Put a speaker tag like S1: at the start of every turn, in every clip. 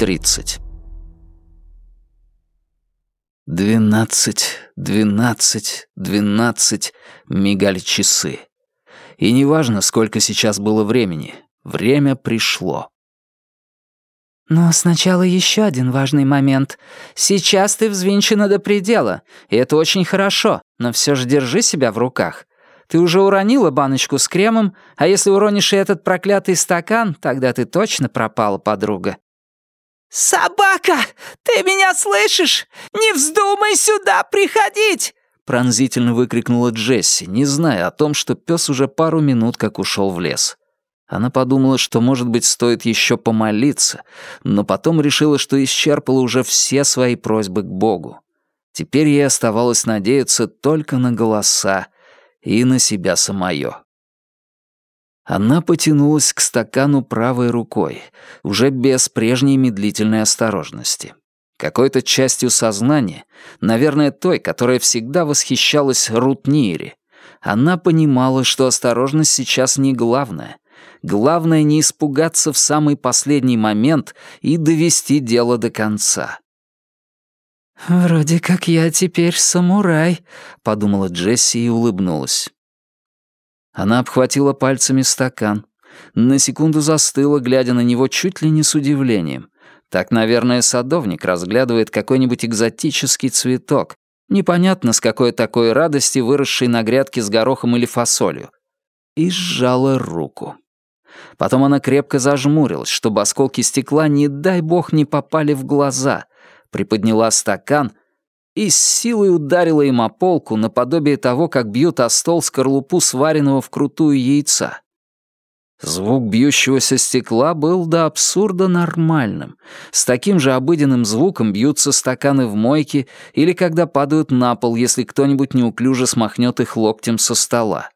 S1: тридцать. Двенадцать, двенадцать, двенадцать мигали часы. И неважно, сколько сейчас было времени, время пришло.
S2: Но сначала еще один важный момент. Сейчас ты взвинчена до предела, и это очень хорошо, но все же держи себя в руках. Ты уже уронила баночку с кремом, а если уронишь и этот проклятый стакан, тогда ты точно пропала, подруга.
S3: «Собака! Ты меня слышишь? Не вздумай сюда приходить!»
S1: Пронзительно выкрикнула Джесси, не зная о том, что пес уже пару минут как ушел в лес. Она подумала, что, может быть, стоит еще помолиться, но потом решила, что исчерпала уже все свои просьбы к Богу. Теперь ей оставалось надеяться только на голоса и на себя самое. Она потянулась к стакану правой рукой, уже без прежней медлительной осторожности. Какой-то частью сознания, наверное, той, которая всегда восхищалась Рутнири, она понимала, что осторожность сейчас не главное. Главное не испугаться в самый последний момент и довести дело до конца.
S2: «Вроде как я теперь самурай», — подумала Джесси и улыбнулась.
S1: Она обхватила пальцами стакан. На секунду застыла, глядя на него чуть ли не с удивлением. Так, наверное, садовник разглядывает какой-нибудь экзотический цветок, непонятно с какой такой радости, выросший на грядке с горохом или фасолью. И сжала руку. Потом она крепко зажмурилась, чтобы осколки стекла, не дай бог, не попали в глаза, приподняла стакан и с силой ударила им о полку наподобие того, как бьют о стол скорлупу сваренного вкрутую яйца. Звук бьющегося стекла был до абсурда нормальным. С таким же обыденным звуком бьются стаканы в мойке или когда падают на пол, если кто-нибудь неуклюже смахнет их локтем со стола.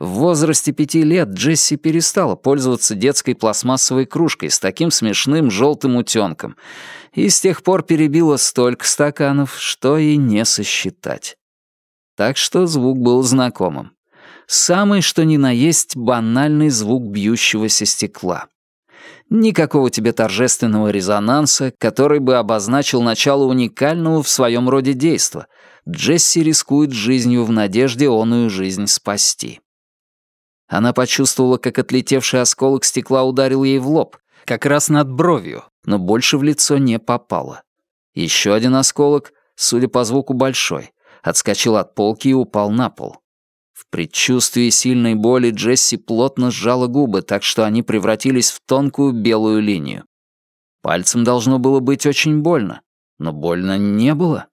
S1: В возрасте пяти лет Джесси перестала пользоваться детской пластмассовой кружкой с таким смешным желтым утенком и с тех пор перебила столько стаканов, что и не сосчитать. Так что звук был знакомым. Самый что ни на есть банальный звук бьющегося стекла. Никакого тебе торжественного резонанса, который бы обозначил начало уникального в своем роде действа. Джесси рискует жизнью в надежде оную жизнь спасти. Она почувствовала, как отлетевший осколок стекла ударил ей в лоб, как раз над бровью, но больше в лицо не попало. Еще один осколок, судя по звуку большой, отскочил от полки и упал на пол. В предчувствии сильной боли Джесси плотно сжала губы, так что они превратились в тонкую белую линию. Пальцем должно было быть очень больно, но больно не было.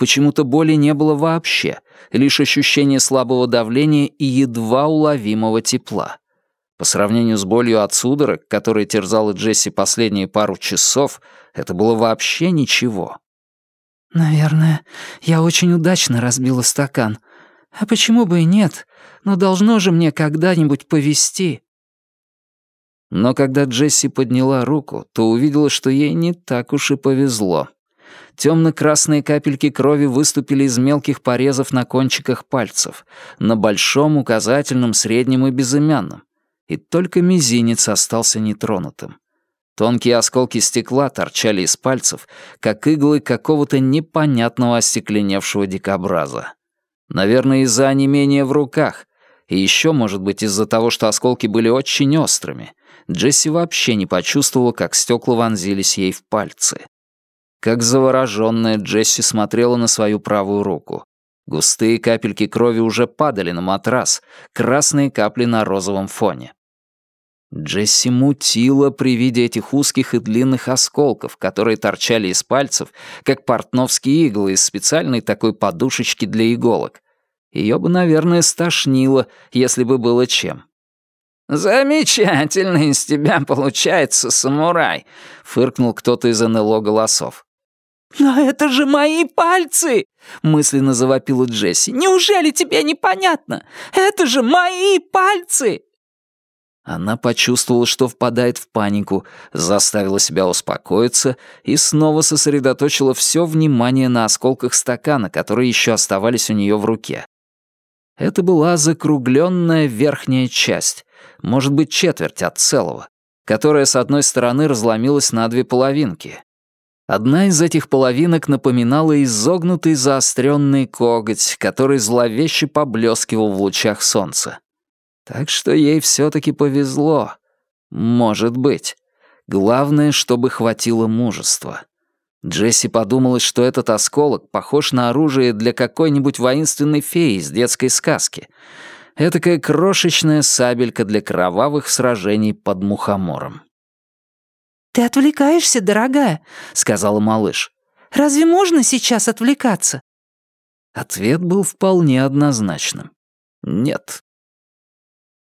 S1: Почему-то боли не было вообще, лишь ощущение слабого давления и едва уловимого тепла. По сравнению с болью от судорог, которая терзала Джесси последние пару часов, это было вообще ничего.
S2: «Наверное, я очень удачно разбила стакан. А почему бы и нет? Но должно же мне когда-нибудь повести.
S1: Но когда Джесси подняла руку, то увидела, что ей не так уж и повезло. Темно-красные капельки крови выступили из мелких порезов на кончиках пальцев, на большом, указательном, среднем и безымянном. И только мизинец остался нетронутым. Тонкие осколки стекла торчали из пальцев, как иглы какого-то непонятного остекленевшего дикобраза. Наверное, из-за онемения в руках, и еще, может быть, из-за того, что осколки были очень острыми. Джесси вообще не почувствовала, как стекла вонзились ей в пальцы. Как заворожённая, Джесси смотрела на свою правую руку. Густые капельки крови уже падали на матрас, красные капли на розовом фоне. Джесси мутила при виде этих узких и длинных осколков, которые торчали из пальцев, как портновские иглы из специальной такой подушечки для иголок. Ее бы, наверное, стошнило, если бы было чем.
S3: «Замечательно из тебя получается, самурай», — фыркнул кто-то из НЛО голосов. «Но это же мои пальцы!» — мысленно завопила Джесси. «Неужели тебе непонятно? Это же мои пальцы!»
S1: Она почувствовала, что впадает в панику, заставила себя успокоиться и снова сосредоточила все внимание на осколках стакана, которые еще оставались у нее в руке. Это была закругленная верхняя часть, может быть, четверть от целого, которая с одной стороны разломилась на две половинки. Одна из этих половинок напоминала изогнутый заостренный коготь, который зловеще поблескивал в лучах солнца. Так что ей все-таки повезло. Может быть. Главное, чтобы хватило мужества. Джесси подумала, что этот осколок похож на оружие для какой-нибудь воинственной феи из детской сказки. Этакая крошечная сабелька для кровавых сражений под мухомором.
S2: «Ты отвлекаешься, дорогая», — сказала малыш. «Разве можно сейчас отвлекаться?»
S1: Ответ был вполне однозначным. Нет.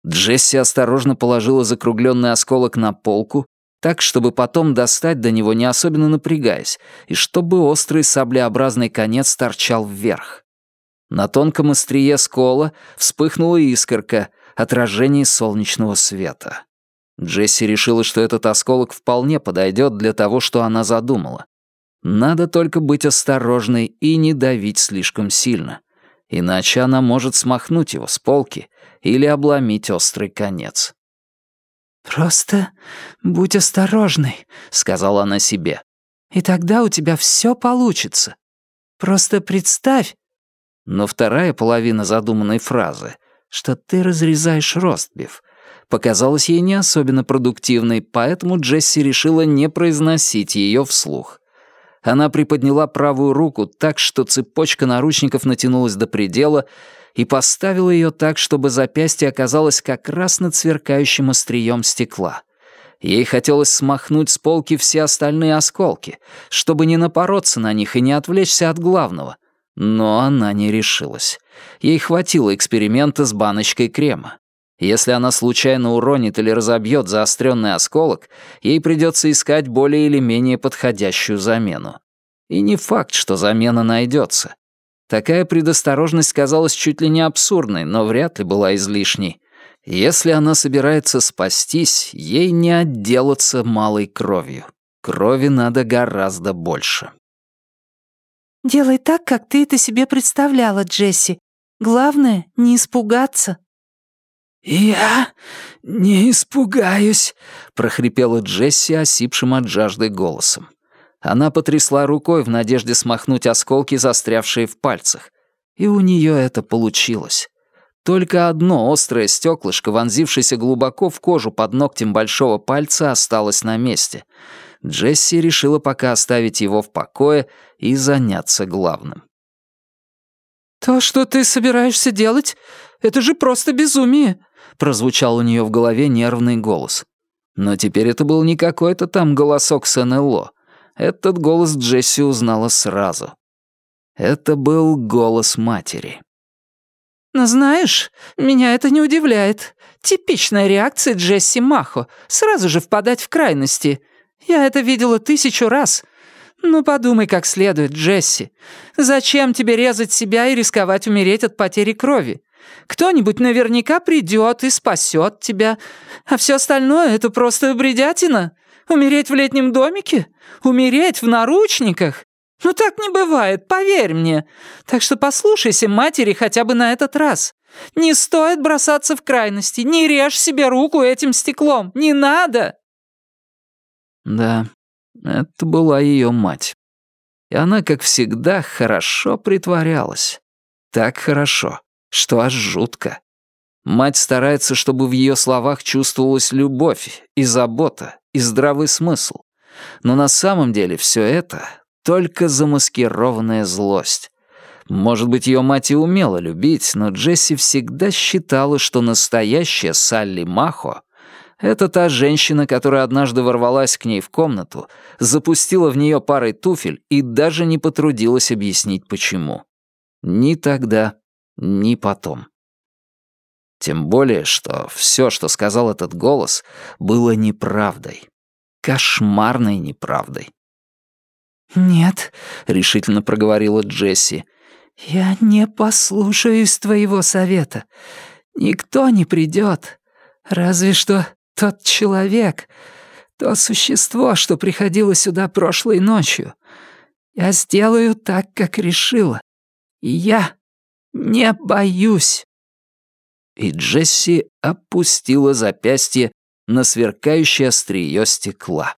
S1: Джесси осторожно положила закругленный осколок на полку, так, чтобы потом достать до него, не особенно напрягаясь, и чтобы острый саблеобразный конец торчал вверх. На тонком острие скола вспыхнула искорка, отражение солнечного света. Джесси решила, что этот осколок вполне подойдет для того, что она задумала. Надо только быть осторожной и не давить слишком сильно, иначе она может смахнуть его с полки или обломить острый конец.
S2: «Просто будь осторожной», — сказала она себе. «И тогда у тебя все получится. Просто представь...»
S1: Но вторая половина задуманной фразы, что ты разрезаешь ростбиф, показалась ей не особенно продуктивной, поэтому Джесси решила не произносить ее вслух. Она приподняла правую руку так, что цепочка наручников натянулась до предела, и поставила ее так, чтобы запястье оказалось как раз над сверкающим острием стекла. Ей хотелось смахнуть с полки все остальные осколки, чтобы не напороться на них и не отвлечься от главного. Но она не решилась. Ей хватило эксперимента с баночкой крема. Если она случайно уронит или разобьет заостренный осколок, ей придется искать более или менее подходящую замену. И не факт, что замена найдется. Такая предосторожность казалась чуть ли не абсурдной, но вряд ли была излишней. Если она собирается спастись, ей не отделаться малой кровью. Крови надо гораздо больше.
S2: «Делай так, как ты это себе представляла, Джесси. Главное — не испугаться»,
S3: «Я не испугаюсь», — прохрипела Джесси осипшим от жажды голосом.
S1: Она потрясла рукой в надежде смахнуть осколки, застрявшие в пальцах. И у нее это получилось. Только одно острое стеклышко, вонзившееся глубоко в кожу под ногтем большого пальца, осталось на месте. Джесси решила пока оставить его в покое и заняться главным.
S2: «То, что ты собираешься делать, это же просто безумие», прозвучал у нее в голове нервный голос.
S1: Но теперь это был не какой-то там голосок с НЛО. Этот голос Джесси узнала сразу. Это был голос матери.
S2: «Но знаешь, меня это не удивляет. Типичная реакция Джесси Махо — сразу же впадать в крайности. Я это видела тысячу раз. Ну подумай как следует, Джесси. Зачем тебе резать себя и рисковать умереть от потери крови? Кто-нибудь наверняка придет и спасет тебя. А все остальное — это просто бредятина. Умереть в летнем домике? Умереть в наручниках? Ну так не бывает, поверь мне. Так что послушайся матери хотя бы на этот раз. Не стоит бросаться в крайности. Не режь себе руку этим стеклом. Не надо.
S1: Да, это была ее мать. И она, как всегда, хорошо притворялась. Так хорошо, что аж жутко. Мать старается, чтобы в ее словах чувствовалась любовь и забота, и здравый смысл. Но на самом деле все это — только замаскированная злость. Может быть, ее мать и умела любить, но Джесси всегда считала, что настоящая Салли Махо — это та женщина, которая однажды ворвалась к ней в комнату, запустила в нее парой туфель и даже не потрудилась объяснить, почему. Ни тогда, ни потом. Тем более, что все, что сказал этот голос, было неправдой. Кошмарной неправдой.
S2: «Нет», —
S1: решительно проговорила Джесси, —
S2: «я не послушаюсь твоего совета. Никто не придет. Разве что тот человек, то существо, что приходило сюда прошлой ночью. Я сделаю так, как решила. И я «Не боюсь».
S1: И Джесси опустила запястье на сверкающее острие стекла.